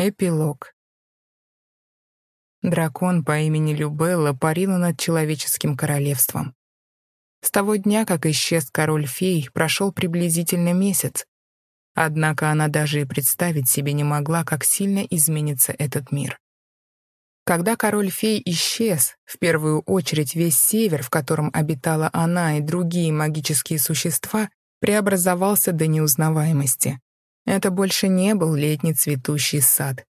Эпилог. Дракон по имени Любелла парил над человеческим королевством. С того дня, как исчез король-фей, прошел приблизительно месяц. Однако она даже и представить себе не могла, как сильно изменится этот мир. Когда король-фей исчез, в первую очередь весь север, в котором обитала она и другие магические существа, преобразовался до неузнаваемости. Это больше не был летний цветущий сад.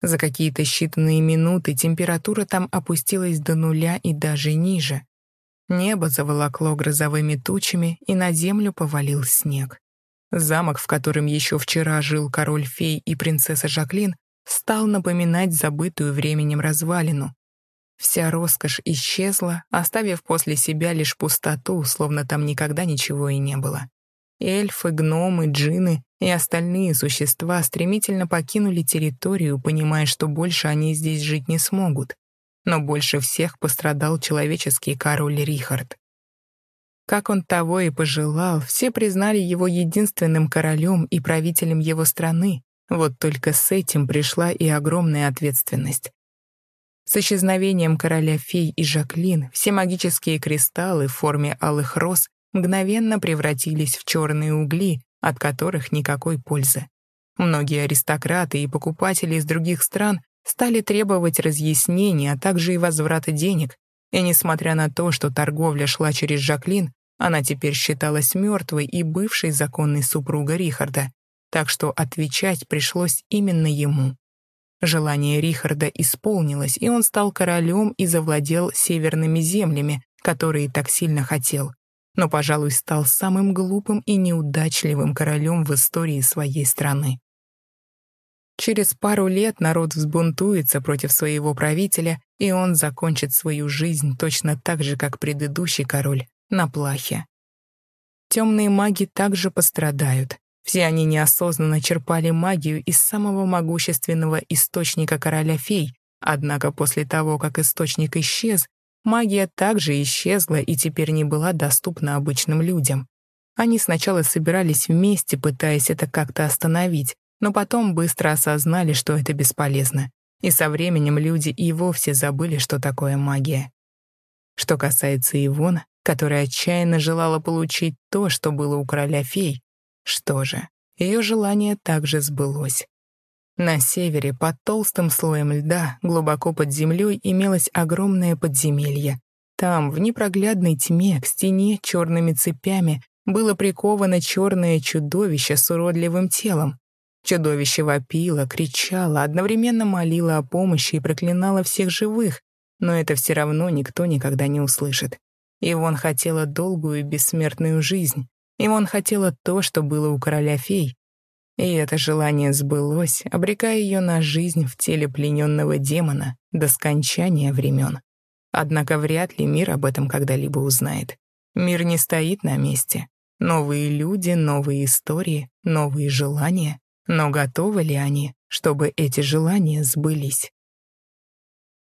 За какие-то считанные минуты температура там опустилась до нуля и даже ниже. Небо заволокло грозовыми тучами, и на землю повалил снег. Замок, в котором еще вчера жил король-фей и принцесса Жаклин, стал напоминать забытую временем развалину. Вся роскошь исчезла, оставив после себя лишь пустоту, словно там никогда ничего и не было. Эльфы, гномы, джины и остальные существа стремительно покинули территорию, понимая, что больше они здесь жить не смогут. Но больше всех пострадал человеческий король Рихард. Как он того и пожелал, все признали его единственным королем и правителем его страны, вот только с этим пришла и огромная ответственность. С исчезновением короля фей и Жаклин все магические кристаллы в форме алых роз мгновенно превратились в черные угли, от которых никакой пользы. Многие аристократы и покупатели из других стран стали требовать разъяснений, а также и возврата денег, и несмотря на то, что торговля шла через Жаклин, она теперь считалась мертвой и бывшей законной супругой Рихарда, так что отвечать пришлось именно ему. Желание Рихарда исполнилось, и он стал королем и завладел северными землями, которые так сильно хотел но, пожалуй, стал самым глупым и неудачливым королем в истории своей страны. Через пару лет народ взбунтуется против своего правителя, и он закончит свою жизнь точно так же, как предыдущий король, на плахе. Темные маги также пострадают. Все они неосознанно черпали магию из самого могущественного источника короля фей, однако после того, как источник исчез, Магия также исчезла и теперь не была доступна обычным людям. Они сначала собирались вместе, пытаясь это как-то остановить, но потом быстро осознали, что это бесполезно. И со временем люди и вовсе забыли, что такое магия. Что касается Ивона, которая отчаянно желала получить то, что было у короля фей, что же, ее желание также сбылось. На севере, под толстым слоем льда, глубоко под землей, имелось огромное подземелье. Там, в непроглядной тьме, к стене черными цепями, было приковано черное чудовище с уродливым телом. Чудовище вопило, кричало, одновременно молило о помощи и проклинало всех живых, но это все равно никто никогда не услышит. Ивон хотела долгую бессмертную жизнь. Ивон хотела то, что было у короля фей, и это желание сбылось, обрекая ее на жизнь в теле плененного демона до скончания времен. Однако вряд ли мир об этом когда-либо узнает. Мир не стоит на месте. Новые люди, новые истории, новые желания. Но готовы ли они, чтобы эти желания сбылись?